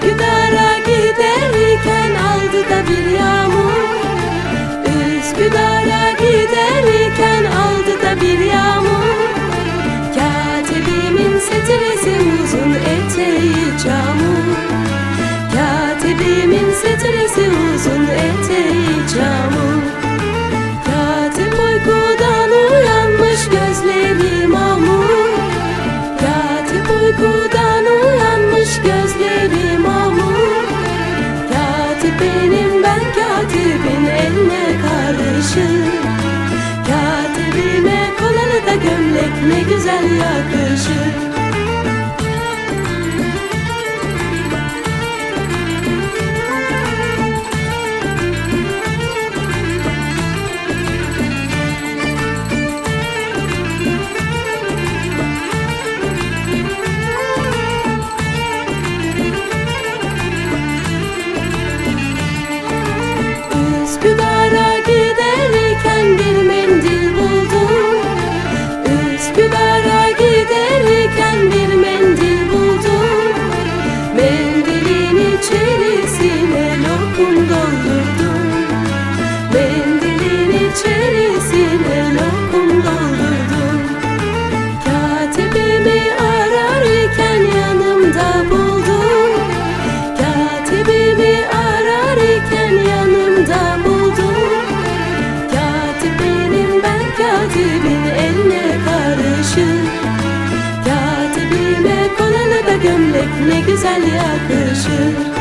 Üsküdar'a giderken aldı da bir yağmur. Üsküdar'a giderken aldı da bir yağmur. Katibimin setresi uzun eteği çamur. Katibimin setresi uzun eteği çamur. Güzel yakışır ne güzel yakışır